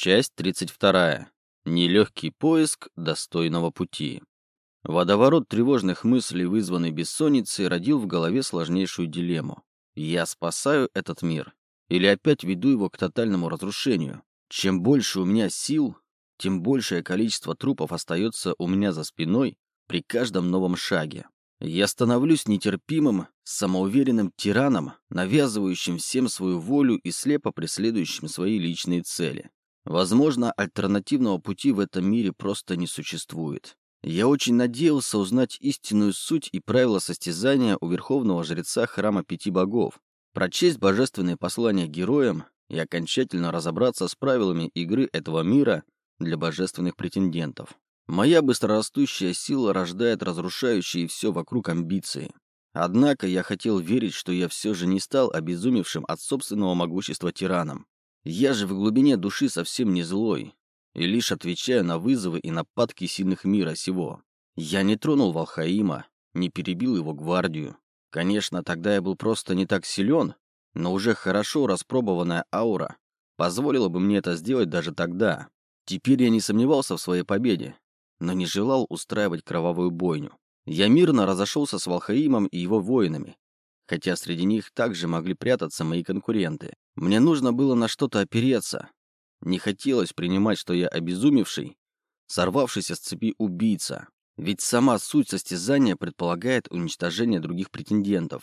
Часть 32. Нелегкий поиск достойного пути. Водоворот тревожных мыслей, вызванный бессонницей, родил в голове сложнейшую дилемму. Я спасаю этот мир? Или опять веду его к тотальному разрушению? Чем больше у меня сил, тем большее количество трупов остается у меня за спиной при каждом новом шаге. Я становлюсь нетерпимым, самоуверенным тираном, навязывающим всем свою волю и слепо преследующим свои личные цели. Возможно, альтернативного пути в этом мире просто не существует. Я очень надеялся узнать истинную суть и правила состязания у верховного жреца храма пяти богов, прочесть божественные послания героям и окончательно разобраться с правилами игры этого мира для божественных претендентов. Моя быстрорастущая сила рождает разрушающие все вокруг амбиции. Однако я хотел верить, что я все же не стал обезумевшим от собственного могущества тираном. Я же в глубине души совсем не злой, и лишь отвечаю на вызовы и нападки сильных мира сего. Я не тронул Валхаима, не перебил его гвардию. Конечно, тогда я был просто не так силен, но уже хорошо распробованная аура позволила бы мне это сделать даже тогда. Теперь я не сомневался в своей победе, но не желал устраивать кровавую бойню. Я мирно разошелся с Валхаимом и его воинами, хотя среди них также могли прятаться мои конкуренты. Мне нужно было на что-то опереться. Не хотелось принимать, что я обезумевший, сорвавшийся с цепи убийца. Ведь сама суть состязания предполагает уничтожение других претендентов.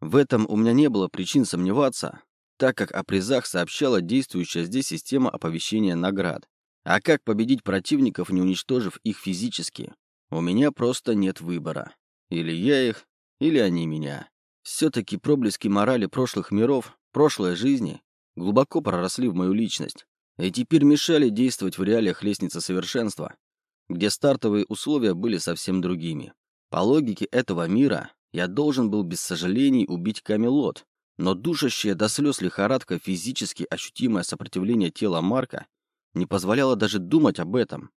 В этом у меня не было причин сомневаться, так как о призах сообщала действующая здесь система оповещения наград. А как победить противников, не уничтожив их физически? У меня просто нет выбора. Или я их, или они меня. Все-таки проблески морали прошлых миров, прошлой жизни глубоко проросли в мою личность и теперь мешали действовать в реалиях лестницы совершенства, где стартовые условия были совсем другими. По логике этого мира я должен был без сожалений убить Камелот, но душащая до слез лихорадка физически ощутимое сопротивление тела Марка не позволяло даже думать об этом.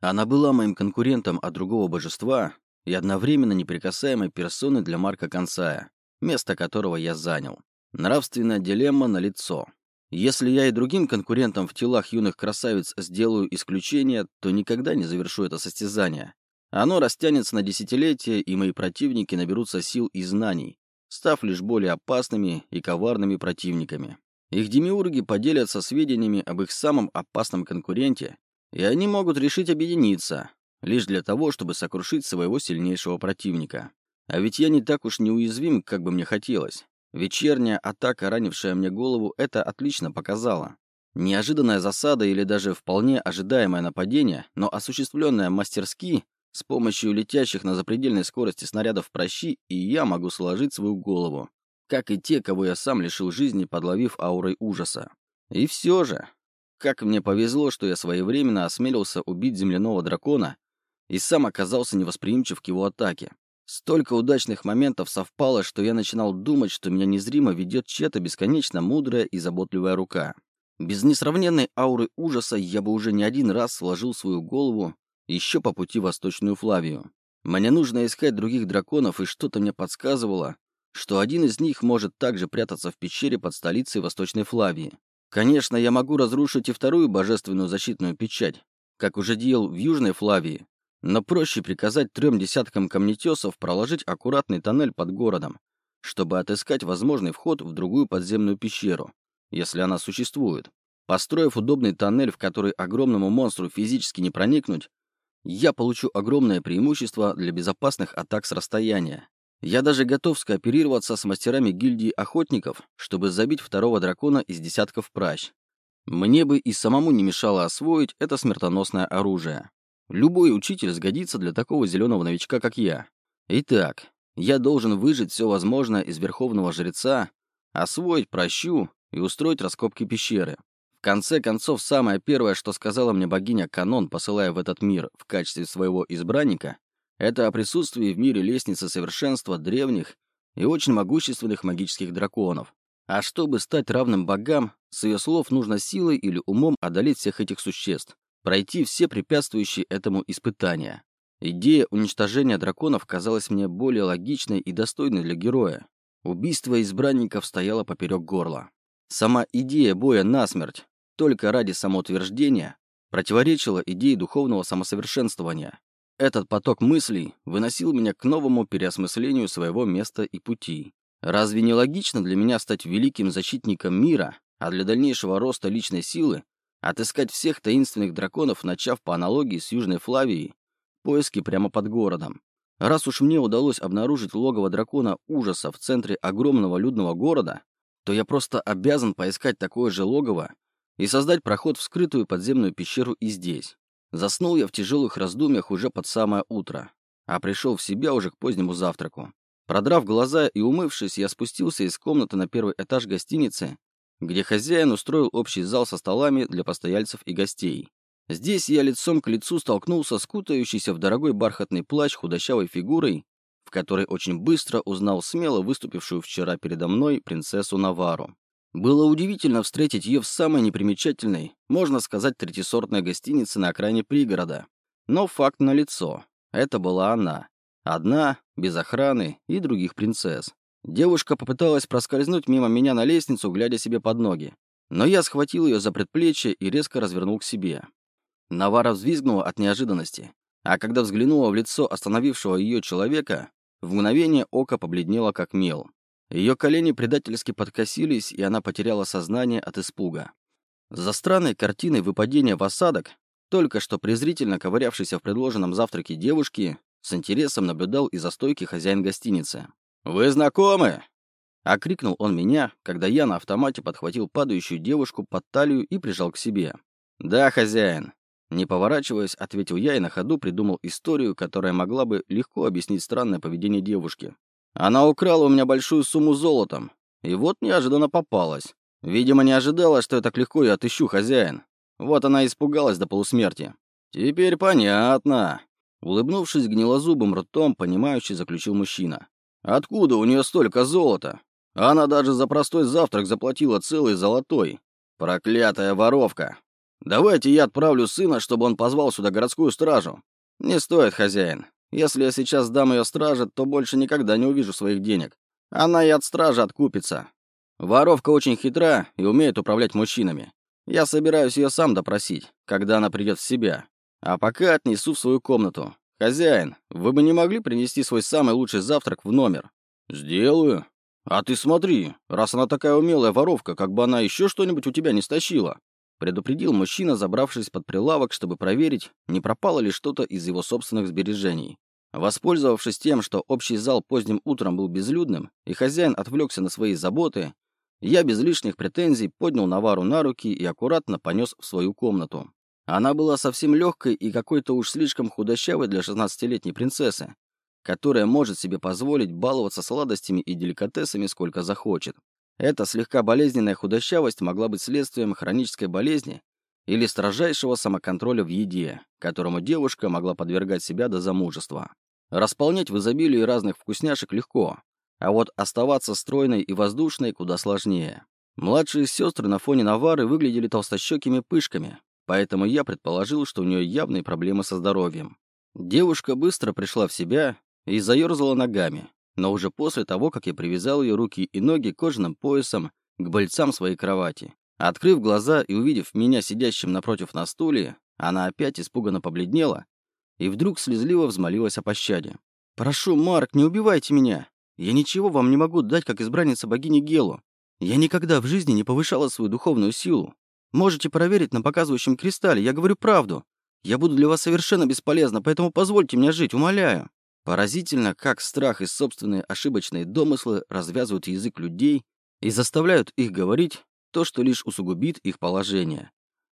Она была моим конкурентом от другого божества и одновременно неприкасаемой персоной для Марка Консая место которого я занял. Нравственная дилемма на лицо. Если я и другим конкурентам в телах юных красавиц сделаю исключение, то никогда не завершу это состязание. Оно растянется на десятилетия, и мои противники наберутся сил и знаний, став лишь более опасными и коварными противниками. Их демиурги поделятся сведениями об их самом опасном конкуренте, и они могут решить объединиться, лишь для того, чтобы сокрушить своего сильнейшего противника. А ведь я не так уж неуязвим, как бы мне хотелось. Вечерняя атака, ранившая мне голову, это отлично показала. Неожиданная засада или даже вполне ожидаемое нападение, но осуществленное мастерски, с помощью летящих на запредельной скорости снарядов прощи, и я могу сложить свою голову. Как и те, кого я сам лишил жизни, подловив аурой ужаса. И все же, как мне повезло, что я своевременно осмелился убить земляного дракона и сам оказался невосприимчив к его атаке. Столько удачных моментов совпало, что я начинал думать, что меня незримо ведет чья-то бесконечно мудрая и заботливая рука. Без несравненной ауры ужаса я бы уже не один раз сложил свою голову еще по пути в Восточную Флавию. Мне нужно искать других драконов, и что-то мне подсказывало, что один из них может также прятаться в пещере под столицей Восточной Флавии. Конечно, я могу разрушить и вторую божественную защитную печать, как уже делал в Южной Флавии, но проще приказать трем десяткам камнетесов проложить аккуратный тоннель под городом, чтобы отыскать возможный вход в другую подземную пещеру, если она существует. Построив удобный тоннель, в который огромному монстру физически не проникнуть, я получу огромное преимущество для безопасных атак с расстояния. Я даже готов скооперироваться с мастерами гильдии охотников, чтобы забить второго дракона из десятков пращ. Мне бы и самому не мешало освоить это смертоносное оружие. Любой учитель сгодится для такого зеленого новичка, как я. Итак, я должен выжить все возможное из верховного жреца, освоить прощу и устроить раскопки пещеры. В конце концов, самое первое, что сказала мне богиня Канон, посылая в этот мир в качестве своего избранника, это о присутствии в мире лестницы совершенства древних и очень могущественных магических драконов. А чтобы стать равным богам, с ее слов нужно силой или умом одолеть всех этих существ пройти все препятствующие этому испытания. Идея уничтожения драконов казалась мне более логичной и достойной для героя. Убийство избранников стояло поперек горла. Сама идея боя насмерть только ради самоутверждения противоречило идее духовного самосовершенствования. Этот поток мыслей выносил меня к новому переосмыслению своего места и пути. Разве не логично для меня стать великим защитником мира, а для дальнейшего роста личной силы отыскать всех таинственных драконов, начав по аналогии с Южной Флавией поиски прямо под городом? Раз уж мне удалось обнаружить логово дракона ужаса в центре огромного людного города, то я просто обязан поискать такое же логово и создать проход в скрытую подземную пещеру и здесь. Заснул я в тяжелых раздумьях уже под самое утро, а пришел в себя уже к позднему завтраку. Продрав глаза и умывшись, я спустился из комнаты на первый этаж гостиницы, где хозяин устроил общий зал со столами для постояльцев и гостей. Здесь я лицом к лицу столкнулся с кутающейся в дорогой бархатный плащ худощавой фигурой, в которой очень быстро узнал смело выступившую вчера передо мной принцессу Навару. Было удивительно встретить ее в самой непримечательной, можно сказать, третисортной гостинице на окраине пригорода. Но факт налицо. Это была она. Одна, без охраны и других принцесс. Девушка попыталась проскользнуть мимо меня на лестницу, глядя себе под ноги. Но я схватил ее за предплечье и резко развернул к себе. Навара взвизгнула от неожиданности, а когда взглянула в лицо остановившего ее человека, в мгновение ока побледнела как мел. Ее колени предательски подкосились, и она потеряла сознание от испуга. За странной картиной выпадения в осадок, только что презрительно ковырявшийся в предложенном завтраке девушки, с интересом наблюдал и за стойки хозяин гостиницы. «Вы знакомы?» Окрикнул он меня, когда я на автомате подхватил падающую девушку под талию и прижал к себе. «Да, хозяин». Не поворачиваясь, ответил я и на ходу придумал историю, которая могла бы легко объяснить странное поведение девушки. Она украла у меня большую сумму золотом. И вот неожиданно попалась. Видимо, не ожидала, что я так легко ее отыщу, хозяин. Вот она испугалась до полусмерти. Теперь понятно. Улыбнувшись гнилозубым ртом, понимающий заключил мужчина. Откуда у нее столько золота? Она даже за простой завтрак заплатила целый золотой. Проклятая воровка. Давайте я отправлю сына, чтобы он позвал сюда городскую стражу. Не стоит, хозяин. Если я сейчас дам ее страже, то больше никогда не увижу своих денег. Она и от стражи откупится. Воровка очень хитра и умеет управлять мужчинами. Я собираюсь ее сам допросить, когда она придет в себя. А пока отнесу в свою комнату. Хозяин, вы бы не могли принести свой самый лучший завтрак в номер? Сделаю. А ты смотри, раз она такая умелая воровка, как бы она еще что-нибудь у тебя не стащила. Предупредил мужчина, забравшись под прилавок, чтобы проверить, не пропало ли что-то из его собственных сбережений. Воспользовавшись тем, что общий зал поздним утром был безлюдным, и хозяин отвлекся на свои заботы, я без лишних претензий поднял Навару на руки и аккуратно понес в свою комнату. Она была совсем легкой и какой-то уж слишком худощавой для 16-летней принцессы, которая может себе позволить баловаться сладостями и деликатесами сколько захочет. Эта слегка болезненная худощавость могла быть следствием хронической болезни или строжайшего самоконтроля в еде, которому девушка могла подвергать себя до замужества. Располнять в изобилии разных вкусняшек легко, а вот оставаться стройной и воздушной куда сложнее. Младшие сестры на фоне Навары выглядели толстощекими пышками, поэтому я предположил, что у нее явные проблемы со здоровьем. Девушка быстро пришла в себя и заерзала ногами, но уже после того, как я привязал ее руки и ноги кожаным поясом к больцам своей кровати. Открыв глаза и увидев меня сидящим напротив на стуле, она опять испуганно побледнела и вдруг слезливо взмолилась о пощаде. «Прошу, Марк, не убивайте меня. Я ничего вам не могу дать, как избранница богини Гелу. Я никогда в жизни не повышала свою духовную силу. Можете проверить на показывающем кристалле, я говорю правду. Я буду для вас совершенно бесполезна, поэтому позвольте мне жить, умоляю». Поразительно, как страх и собственные ошибочные домыслы развязывают язык людей и заставляют их говорить то, что лишь усугубит их положение.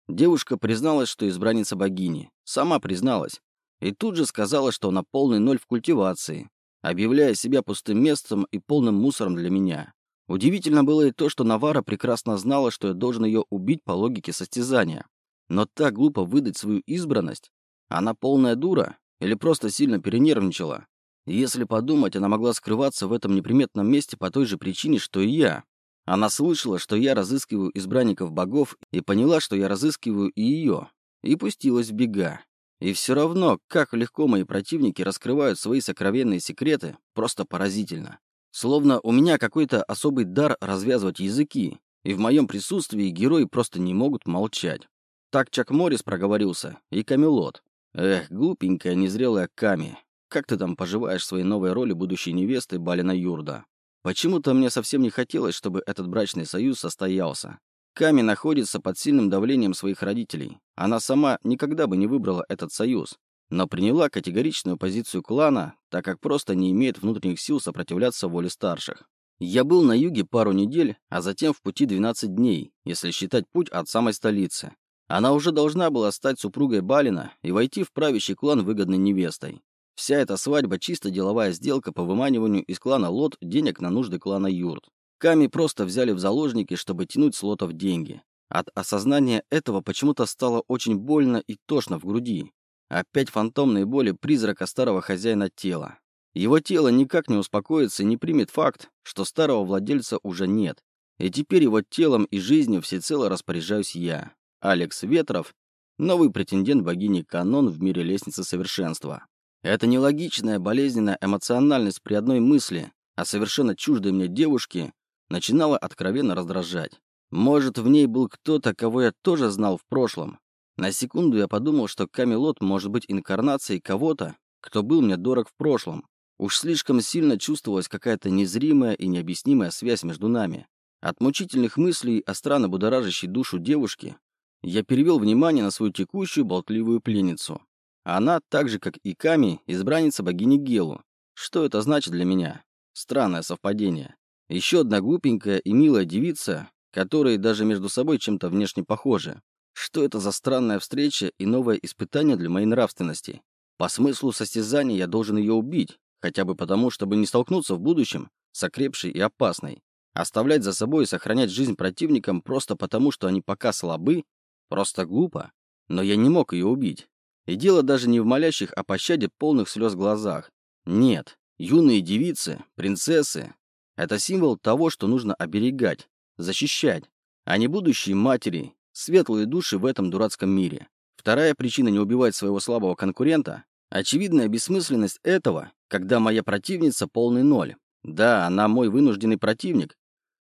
Девушка призналась, что избранница богини. Сама призналась. И тут же сказала, что она полный ноль в культивации, объявляя себя пустым местом и полным мусором для меня. Удивительно было и то, что Навара прекрасно знала, что я должен ее убить по логике состязания. Но так глупо выдать свою избранность. Она полная дура или просто сильно перенервничала. Если подумать, она могла скрываться в этом неприметном месте по той же причине, что и я. Она слышала, что я разыскиваю избранников богов, и поняла, что я разыскиваю и ее, и пустилась в бега. И все равно, как легко мои противники раскрывают свои сокровенные секреты, просто поразительно. Словно у меня какой-то особый дар развязывать языки, и в моем присутствии герои просто не могут молчать. Так Чак Моррис проговорился, и Камелот. Эх, глупенькая, незрелая Ками. Как ты там поживаешь в своей новой роли будущей невесты Балина Юрда? Почему-то мне совсем не хотелось, чтобы этот брачный союз состоялся. Ками находится под сильным давлением своих родителей. Она сама никогда бы не выбрала этот союз, но приняла категоричную позицию клана, так как просто не имеет внутренних сил сопротивляться воле старших. Я был на юге пару недель, а затем в пути 12 дней, если считать путь от самой столицы. Она уже должна была стать супругой Балина и войти в правящий клан выгодной невестой. Вся эта свадьба – чисто деловая сделка по выманиванию из клана Лот денег на нужды клана Юрт. Ками просто взяли в заложники, чтобы тянуть с Лотов деньги. От осознания этого почему-то стало очень больно и тошно в груди. Опять фантомные боли призрака старого хозяина тела. Его тело никак не успокоится и не примет факт, что старого владельца уже нет. И теперь его телом и жизнью всецело распоряжаюсь я, Алекс Ветров, новый претендент богини Канон в мире лестницы совершенства. Эта нелогичная, болезненная эмоциональность при одной мысли о совершенно чуждой мне девушке начинала откровенно раздражать. Может, в ней был кто-то, кого я тоже знал в прошлом. На секунду я подумал, что Камелот может быть инкарнацией кого-то, кто был мне дорог в прошлом. Уж слишком сильно чувствовалась какая-то незримая и необъяснимая связь между нами. От мучительных мыслей о странно будоражащей душу девушки я перевел внимание на свою текущую болтливую пленницу. Она, так же как и Ками, избранница богини Гелу. Что это значит для меня? Странное совпадение. Еще одна глупенькая и милая девица, которые даже между собой чем-то внешне похожи. Что это за странная встреча и новое испытание для моей нравственности? По смыслу состязания я должен ее убить, хотя бы потому, чтобы не столкнуться в будущем с окрепшей и опасной. Оставлять за собой и сохранять жизнь противникам просто потому, что они пока слабы, просто глупо. Но я не мог ее убить. И дело даже не в молящих о пощаде полных слез глазах. Нет, юные девицы, принцессы — это символ того, что нужно оберегать, защищать, а не будущие матери, светлые души в этом дурацком мире. Вторая причина не убивать своего слабого конкурента — очевидная бессмысленность этого, когда моя противница полный ноль. Да, она мой вынужденный противник,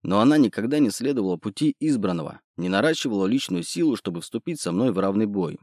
но она никогда не следовала пути избранного, не наращивала личную силу, чтобы вступить со мной в равный бой.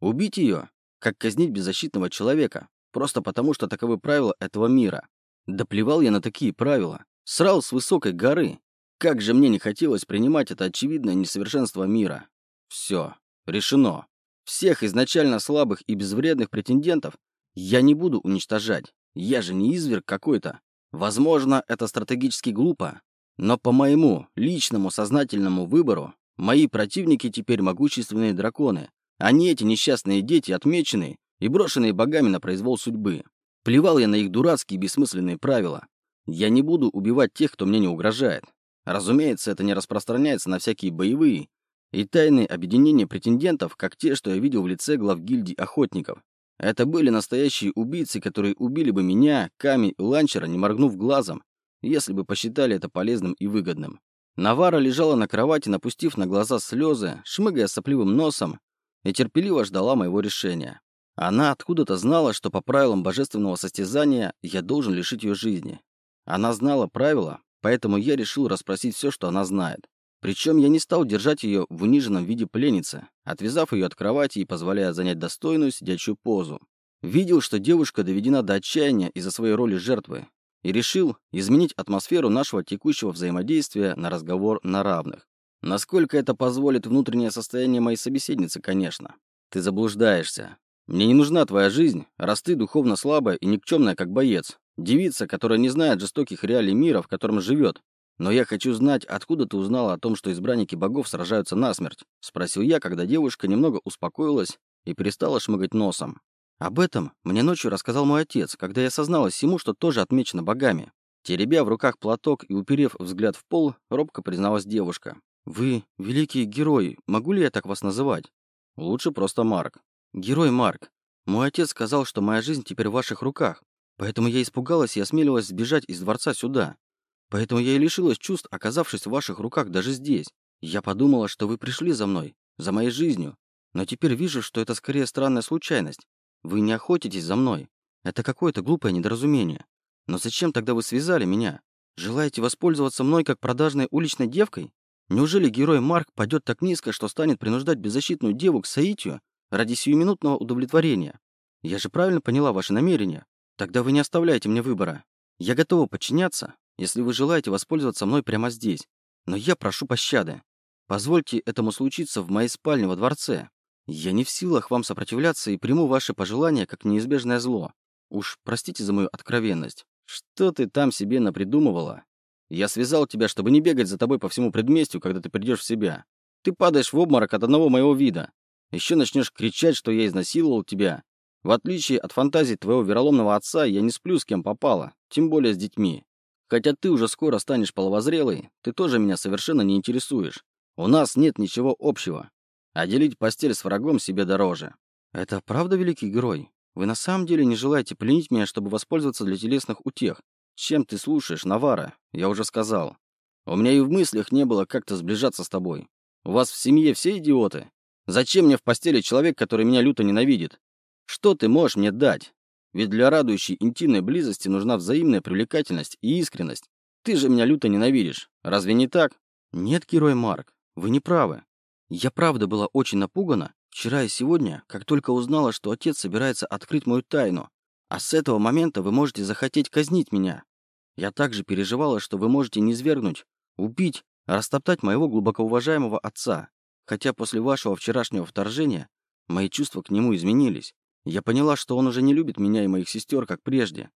Убить ее как казнить беззащитного человека, просто потому, что таковы правила этого мира. Да плевал я на такие правила. Срал с высокой горы. Как же мне не хотелось принимать это очевидное несовершенство мира. Все. Решено. Всех изначально слабых и безвредных претендентов я не буду уничтожать. Я же не изверг какой-то. Возможно, это стратегически глупо, но по моему личному сознательному выбору мои противники теперь могущественные драконы, они, эти несчастные дети, отмеченные и брошенные богами на произвол судьбы. Плевал я на их дурацкие бессмысленные правила. Я не буду убивать тех, кто мне не угрожает. Разумеется, это не распространяется на всякие боевые и тайные объединения претендентов, как те, что я видел в лице глав гильдий охотников. Это были настоящие убийцы, которые убили бы меня, Ками и Ланчера, не моргнув глазом, если бы посчитали это полезным и выгодным. Навара лежала на кровати, напустив на глаза слезы, шмыгая сопливым носом и терпеливо ждала моего решения. Она откуда-то знала, что по правилам божественного состязания я должен лишить ее жизни. Она знала правила, поэтому я решил расспросить все, что она знает. Причем я не стал держать ее в униженном виде пленницы, отвязав ее от кровати и позволяя занять достойную сидячую позу. Видел, что девушка доведена до отчаяния из-за своей роли жертвы, и решил изменить атмосферу нашего текущего взаимодействия на разговор на равных. Насколько это позволит внутреннее состояние моей собеседницы, конечно. Ты заблуждаешься. Мне не нужна твоя жизнь, раз ты духовно слабая и никчемная, как боец. Девица, которая не знает жестоких реалий мира, в котором живет. Но я хочу знать, откуда ты узнала о том, что избранники богов сражаются насмерть? Спросил я, когда девушка немного успокоилась и перестала шмыгать носом. Об этом мне ночью рассказал мой отец, когда я созналась всему, что тоже отмечено богами. Теребя в руках платок и уперев взгляд в пол, робко призналась девушка. «Вы великий герой, могу ли я так вас называть?» «Лучше просто Марк». «Герой Марк. Мой отец сказал, что моя жизнь теперь в ваших руках, поэтому я испугалась и осмелилась сбежать из дворца сюда. Поэтому я и лишилась чувств, оказавшись в ваших руках даже здесь. Я подумала, что вы пришли за мной, за моей жизнью, но теперь вижу, что это скорее странная случайность. Вы не охотитесь за мной. Это какое-то глупое недоразумение. Но зачем тогда вы связали меня? Желаете воспользоваться мной как продажной уличной девкой? Неужели герой Марк пойдет так низко, что станет принуждать беззащитную деву к соитию ради сиюминутного удовлетворения? Я же правильно поняла ваши намерения. Тогда вы не оставляете мне выбора. Я готова подчиняться, если вы желаете воспользоваться мной прямо здесь. Но я прошу пощады. Позвольте этому случиться в моей спальне во дворце. Я не в силах вам сопротивляться и приму ваши пожелания как неизбежное зло. Уж простите за мою откровенность. Что ты там себе напридумывала? Я связал тебя, чтобы не бегать за тобой по всему предместью, когда ты придешь в себя. Ты падаешь в обморок от одного моего вида. Еще начнешь кричать, что я изнасиловал тебя. В отличие от фантазий твоего вероломного отца, я не сплю с кем попало, тем более с детьми. Хотя ты уже скоро станешь половозрелой, ты тоже меня совершенно не интересуешь. У нас нет ничего общего. А делить постель с врагом себе дороже. Это правда великий герой? Вы на самом деле не желаете пленить меня, чтобы воспользоваться для телесных утех? Чем ты слушаешь, Навара? Я уже сказал. У меня и в мыслях не было как-то сближаться с тобой. У вас в семье все идиоты. Зачем мне в постели человек, который меня люто ненавидит? Что ты можешь мне дать? Ведь для радующей интимной близости нужна взаимная привлекательность и искренность. Ты же меня люто ненавидишь. Разве не так? Нет, герой Марк, вы не правы. Я правда была очень напугана, Вчера и сегодня, как только узнала, что отец собирается открыть мою тайну, а с этого момента вы можете захотеть казнить меня. Я также переживала, что вы можете низвергнуть, убить, растоптать моего глубоко уважаемого отца. Хотя после вашего вчерашнего вторжения мои чувства к нему изменились. Я поняла, что он уже не любит меня и моих сестер, как прежде.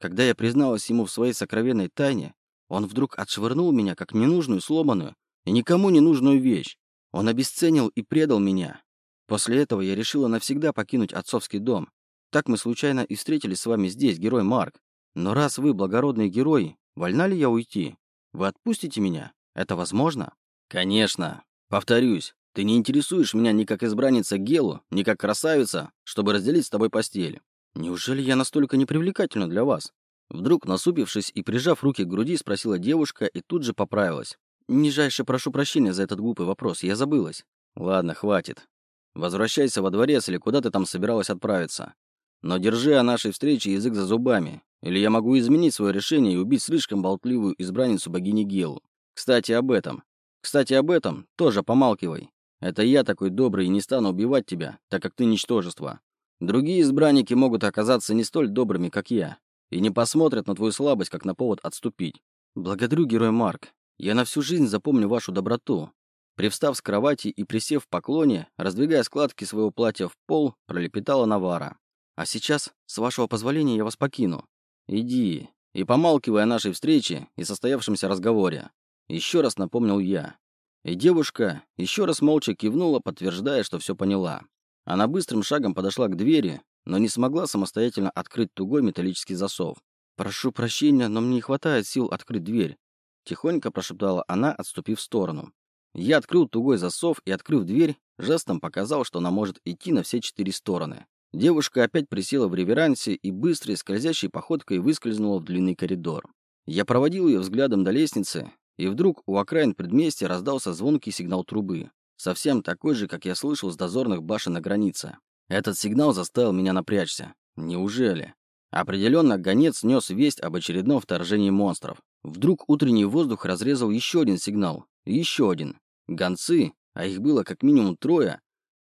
Когда я призналась ему в своей сокровенной тайне, он вдруг отшвырнул меня, как ненужную, сломанную и никому не нужную вещь. Он обесценил и предал меня, После этого я решила навсегда покинуть отцовский дом. Так мы случайно и встретились с вами здесь, герой Марк. Но раз вы благородный герой, вольна ли я уйти? Вы отпустите меня? Это возможно? Конечно. Повторюсь, ты не интересуешь меня ни как избранница Гелу, ни как красавица, чтобы разделить с тобой постель. Неужели я настолько непривлекательна для вас? Вдруг, насупившись и прижав руки к груди, спросила девушка и тут же поправилась. Нижайше прошу прощения за этот глупый вопрос, я забылась. Ладно, хватит. Возвращайся во дворец или куда ты там собиралась отправиться. Но держи о нашей встрече язык за зубами, или я могу изменить свое решение и убить слишком болтливую избранницу богини Гелу. Кстати, об этом. Кстати, об этом тоже помалкивай. Это я такой добрый и не стану убивать тебя, так как ты ничтожество. Другие избранники могут оказаться не столь добрыми, как я, и не посмотрят на твою слабость, как на повод отступить. Благодарю, герой Марк. Я на всю жизнь запомню вашу доброту. Привстав с кровати и присев в поклоне, раздвигая складки своего платья в пол, пролепетала Навара. «А сейчас, с вашего позволения, я вас покину». «Иди, и помалкивай о нашей встрече и состоявшемся разговоре», еще раз напомнил я. И девушка еще раз молча кивнула, подтверждая, что все поняла. Она быстрым шагом подошла к двери, но не смогла самостоятельно открыть тугой металлический засов. «Прошу прощения, но мне не хватает сил открыть дверь», тихонько прошептала она, отступив в сторону. Я открыл тугой засов и, открыв дверь, жестом показал, что она может идти на все четыре стороны. Девушка опять присела в реверансе и быстрой скользящей походкой выскользнула в длинный коридор. Я проводил ее взглядом до лестницы, и вдруг у окраин предместья раздался звонкий сигнал трубы, совсем такой же, как я слышал с дозорных башен на границе. Этот сигнал заставил меня напрячься. Неужели? Определенно, гонец нес весть об очередном вторжении монстров. Вдруг утренний воздух разрезал еще один сигнал. Еще один. Гонцы, а их было как минимум трое,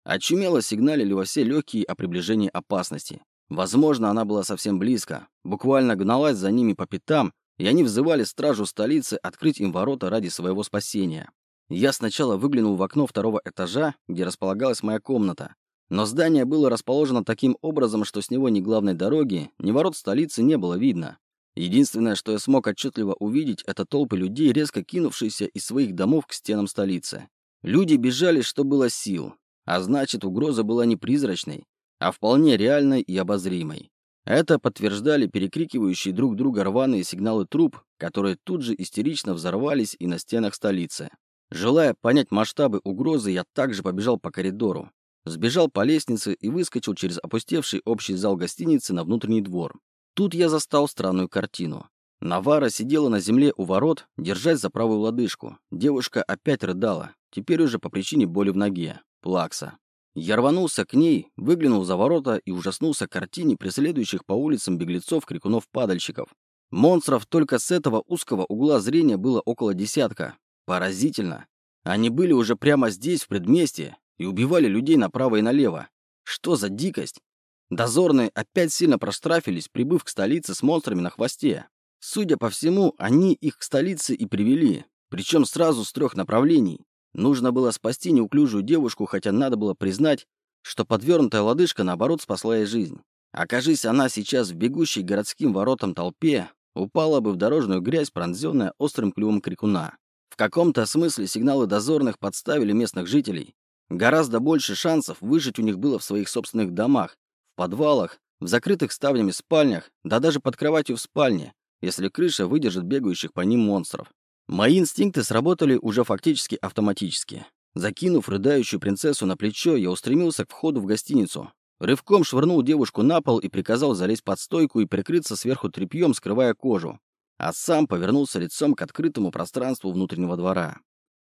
очумело сигналили во все легкие о приближении опасности. Возможно, она была совсем близко, буквально гналась за ними по пятам, и они взывали стражу столицы открыть им ворота ради своего спасения. Я сначала выглянул в окно второго этажа, где располагалась моя комната. Но здание было расположено таким образом, что с него ни главной дороги, ни ворот столицы не было видно. Единственное, что я смог отчетливо увидеть, это толпы людей, резко кинувшиеся из своих домов к стенам столицы. Люди бежали, что было сил, а значит, угроза была не призрачной, а вполне реальной и обозримой. Это подтверждали перекрикивающие друг друга рваные сигналы труп, которые тут же истерично взорвались и на стенах столицы. Желая понять масштабы угрозы, я также побежал по коридору. Сбежал по лестнице и выскочил через опустевший общий зал гостиницы на внутренний двор. Тут я застал странную картину. Навара сидела на земле у ворот, держась за правую лодыжку. Девушка опять рыдала, теперь уже по причине боли в ноге. Плакса. Я рванулся к ней, выглянул за ворота и ужаснулся картине преследующих по улицам беглецов, крикунов-падальщиков. Монстров только с этого узкого угла зрения было около десятка. Поразительно. Они были уже прямо здесь, в предместье, и убивали людей направо и налево. Что за дикость? Дозорные опять сильно проштрафились, прибыв к столице с монстрами на хвосте. Судя по всему, они их к столице и привели, причем сразу с трех направлений. Нужно было спасти неуклюжую девушку, хотя надо было признать, что подвернутая лодыжка, наоборот, спасла ей жизнь. Окажись она сейчас в бегущей городским воротам толпе, упала бы в дорожную грязь, пронзенная острым клювом крикуна. В каком-то смысле сигналы дозорных подставили местных жителей. Гораздо больше шансов выжить у них было в своих собственных домах, в подвалах, в закрытых ставнями спальнях, да даже под кроватью в спальне, если крыша выдержит бегающих по ним монстров. Мои инстинкты сработали уже фактически автоматически. Закинув рыдающую принцессу на плечо, я устремился к входу в гостиницу. Рывком швырнул девушку на пол и приказал залезть под стойку и прикрыться сверху тряпьем, скрывая кожу. А сам повернулся лицом к открытому пространству внутреннего двора.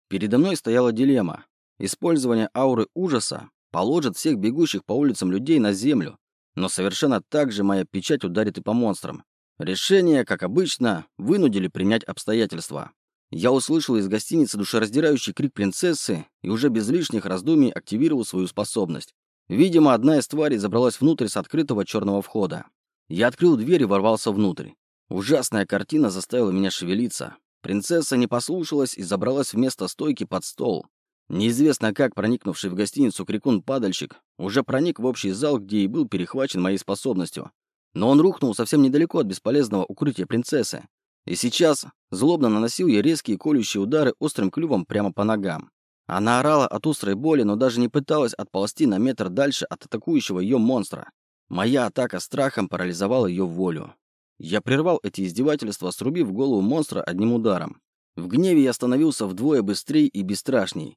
Передо мной стояла дилемма. Использование ауры ужаса положит всех бегущих по улицам людей на землю, но совершенно так же моя печать ударит и по монстрам. Решение, как обычно, вынудили принять обстоятельства. Я услышал из гостиницы душераздирающий крик принцессы и уже без лишних раздумий активировал свою способность. Видимо, одна из тварей забралась внутрь с открытого черного входа. Я открыл дверь и ворвался внутрь. Ужасная картина заставила меня шевелиться. Принцесса не послушалась и забралась вместо стойки под стол. Неизвестно как проникнувший в гостиницу крикун-падальщик уже проник в общий зал, где и был перехвачен моей способностью. Но он рухнул совсем недалеко от бесполезного укрытия принцессы. И сейчас злобно наносил ей резкие колющие удары острым клювом прямо по ногам. Она орала от острой боли, но даже не пыталась отползти на метр дальше от атакующего ее монстра. Моя атака страхом парализовала ее волю. Я прервал эти издевательства, срубив голову монстра одним ударом. В гневе я становился вдвое быстрее и бесстрашней.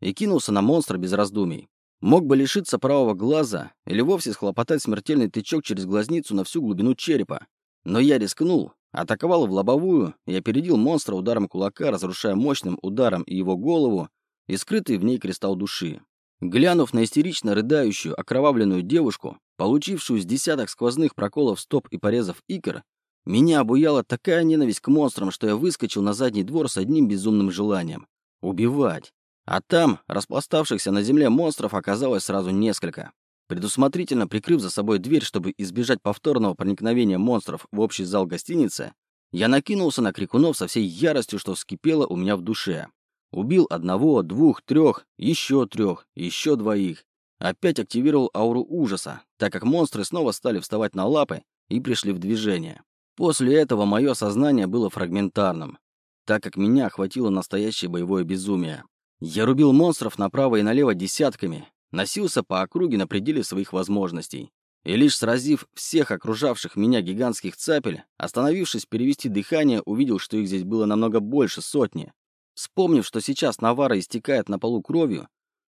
И кинулся на монстра без раздумий. Мог бы лишиться правого глаза или вовсе схлопотать смертельный тычок через глазницу на всю глубину черепа. Но я рискнул Атаковал в лобовую и опередил монстра ударом кулака, разрушая мощным ударом и его голову, и скрытый в ней кристалл души. Глянув на истерично рыдающую, окровавленную девушку, получившую с десяток сквозных проколов стоп и порезов икр, меня обуяла такая ненависть к монстрам, что я выскочил на задний двор с одним безумным желанием — убивать. А там распластавшихся на земле монстров оказалось сразу несколько. Предусмотрительно прикрыв за собой дверь, чтобы избежать повторного проникновения монстров в общий зал гостиницы, я накинулся на крикунов со всей яростью, что вскипело у меня в душе. Убил одного, двух, трех, еще трех, еще двоих. Опять активировал ауру ужаса, так как монстры снова стали вставать на лапы и пришли в движение. После этого мое сознание было фрагментарным, так как меня охватило настоящее боевое безумие. Я рубил монстров направо и налево десятками, носился по округе на пределе своих возможностей. И лишь сразив всех окружавших меня гигантских цапель, остановившись перевести дыхание, увидел, что их здесь было намного больше сотни. Вспомнив, что сейчас Навара истекает на полу кровью,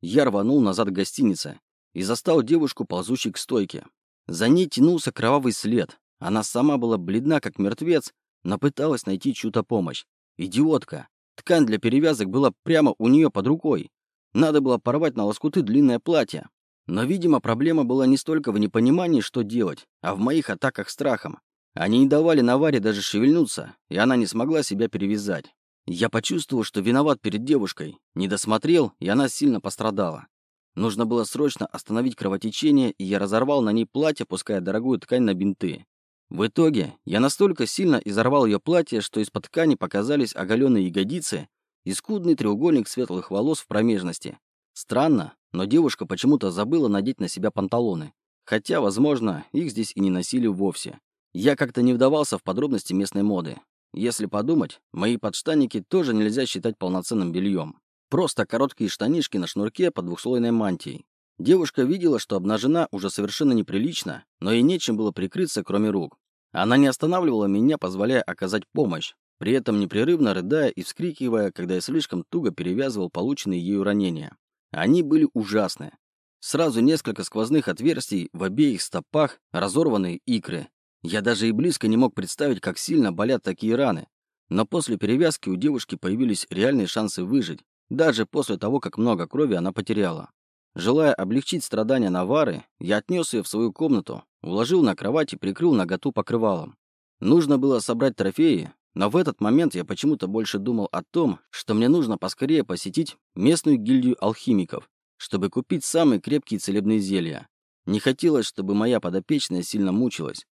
я рванул назад к гостинице и застал девушку, ползущей к стойке. За ней тянулся кровавый след. Она сама была бледна, как мертвец, но пыталась найти чью-то помощь. Идиотка. Ткань для перевязок была прямо у нее под рукой. Надо было порвать на лоскуты длинное платье. Но, видимо, проблема была не столько в непонимании, что делать, а в моих атаках страхом. Они не давали Наваре даже шевельнуться, и она не смогла себя перевязать. Я почувствовал, что виноват перед девушкой, не досмотрел, и она сильно пострадала. Нужно было срочно остановить кровотечение, и я разорвал на ней платье, пуская дорогую ткань на бинты. В итоге я настолько сильно изорвал ее платье, что из-под ткани показались оголенные ягодицы и скудный треугольник светлых волос в промежности. Странно, но девушка почему-то забыла надеть на себя панталоны. Хотя, возможно, их здесь и не носили вовсе. Я как-то не вдавался в подробности местной моды. Если подумать, мои подштанники тоже нельзя считать полноценным бельем. Просто короткие штанишки на шнурке под двухслойной мантией. Девушка видела, что обнажена уже совершенно неприлично, но ей нечем было прикрыться, кроме рук. Она не останавливала меня, позволяя оказать помощь, при этом непрерывно рыдая и вскрикивая, когда я слишком туго перевязывал полученные ею ранения. Они были ужасны. Сразу несколько сквозных отверстий в обеих стопах, разорванные икры. Я даже и близко не мог представить, как сильно болят такие раны. Но после перевязки у девушки появились реальные шансы выжить, даже после того, как много крови она потеряла. Желая облегчить страдания Навары, я отнес ее в свою комнату, уложил на кровать и прикрыл наготу покрывалом. Нужно было собрать трофеи, Но в этот момент я почему-то больше думал о том, что мне нужно поскорее посетить местную гильдию алхимиков, чтобы купить самые крепкие целебные зелья. Не хотелось, чтобы моя подопечная сильно мучилась.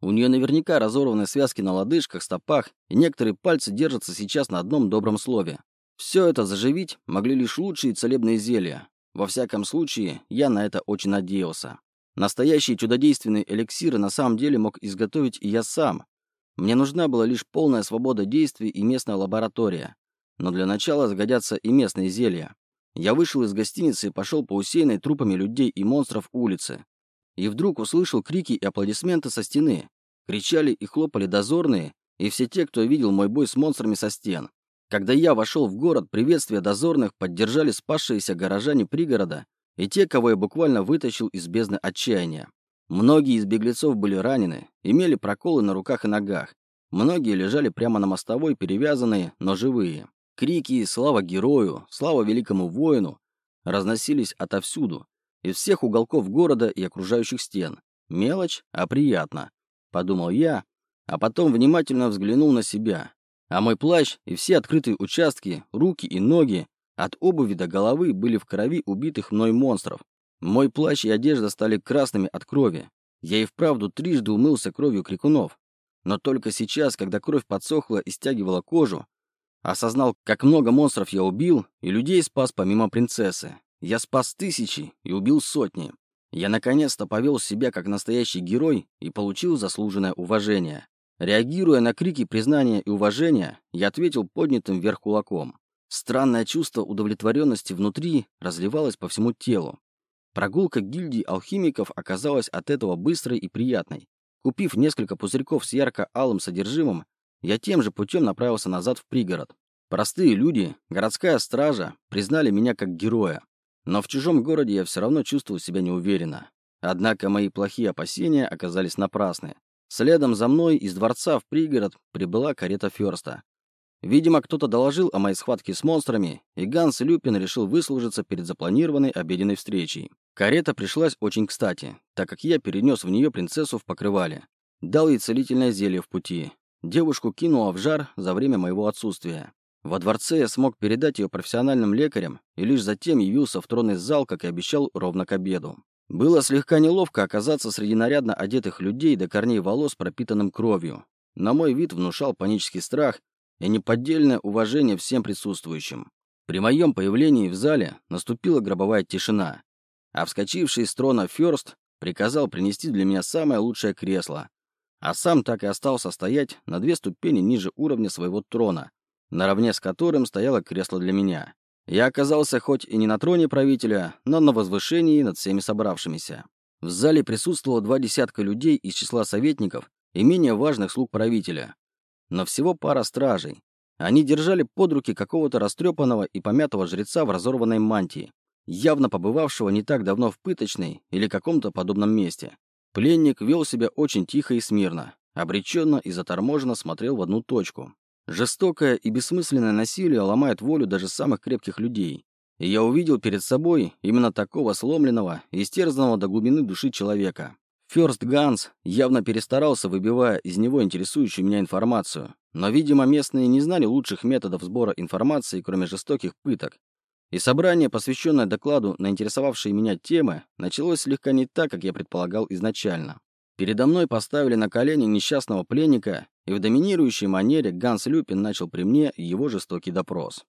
У нее наверняка разорваны связки на лодыжках, стопах, и некоторые пальцы держатся сейчас на одном добром слове. Все это заживить могли лишь лучшие целебные зелья. Во всяком случае, я на это очень надеялся. Настоящие чудодейственные эликсиры на самом деле мог изготовить и я сам. Мне нужна была лишь полная свобода действий и местная лаборатория. Но для начала сгодятся и местные зелья. Я вышел из гостиницы и пошел по усеянной трупами людей и монстров улице. И вдруг услышал крики и аплодисменты со стены. Кричали и хлопали дозорные, и все те, кто видел мой бой с монстрами со стен. Когда я вошел в город, приветствия дозорных поддержали спасшиеся горожане пригорода и те, кого я буквально вытащил из бездны отчаяния. Многие из беглецов были ранены, имели проколы на руках и ногах. Многие лежали прямо на мостовой, перевязанные, но живые. Крики «Слава герою! Слава великому воину!» разносились отовсюду, из всех уголков города и окружающих стен. Мелочь, а приятно, подумал я, а потом внимательно взглянул на себя. А мой плащ и все открытые участки, руки и ноги, от обуви до головы были в крови убитых мной монстров. Мой плащ и одежда стали красными от крови. Я и вправду трижды умылся кровью крикунов. Но только сейчас, когда кровь подсохла и стягивала кожу, осознал, как много монстров я убил и людей спас помимо принцессы. Я спас тысячи и убил сотни. Я наконец-то повел себя как настоящий герой и получил заслуженное уважение. Реагируя на крики признания и уважения, я ответил поднятым вверх кулаком. Странное чувство удовлетворенности внутри разливалось по всему телу. Прогулка гильдии алхимиков оказалась от этого быстрой и приятной. Купив несколько пузырьков с ярко-алым содержимым, я тем же путем направился назад в пригород. Простые люди, городская стража, признали меня как героя. Но в чужом городе я все равно чувствовал себя неуверенно. Однако мои плохие опасения оказались напрасны. Следом за мной из дворца в пригород прибыла карета Ферста. Видимо, кто-то доложил о моей схватке с монстрами, и Ганс Люпин решил выслужиться перед запланированной обеденной встречей. Карета пришлась очень кстати, так как я перенес в нее принцессу в покрывале. Дал ей целительное зелье в пути. Девушку кинула в жар за время моего отсутствия. Во дворце я смог передать ее профессиональным лекарям и лишь затем явился в тронный зал, как и обещал, ровно к обеду. Было слегка неловко оказаться среди нарядно одетых людей до корней волос, пропитанным кровью. На мой вид внушал панический страх и неподдельное уважение всем присутствующим. При моем появлении в зале наступила гробовая тишина, а вскочивший с трона Фёрст приказал принести для меня самое лучшее кресло, а сам так и остался стоять на две ступени ниже уровня своего трона, наравне с которым стояло кресло для меня. Я оказался хоть и не на троне правителя, но на возвышении над всеми собравшимися. В зале присутствовало два десятка людей из числа советников и менее важных слуг правителя, но всего пара стражей. Они держали под руки какого-то растрепанного и помятого жреца в разорванной мантии, явно побывавшего не так давно в пыточной или каком-то подобном месте. Пленник вел себя очень тихо и смирно, обреченно и заторможенно смотрел в одну точку. Жестокое и бессмысленное насилие ломает волю даже самых крепких людей. И я увидел перед собой именно такого сломленного истерзанного до глубины души человека. Фёрст Ганс явно перестарался, выбивая из него интересующую меня информацию. Но, видимо, местные не знали лучших методов сбора информации, кроме жестоких пыток. И собрание, посвященное докладу на интересовавшие меня темы, началось слегка не так, как я предполагал изначально. Передо мной поставили на колени несчастного пленника, и в доминирующей манере Ганс Люпин начал при мне его жестокий допрос.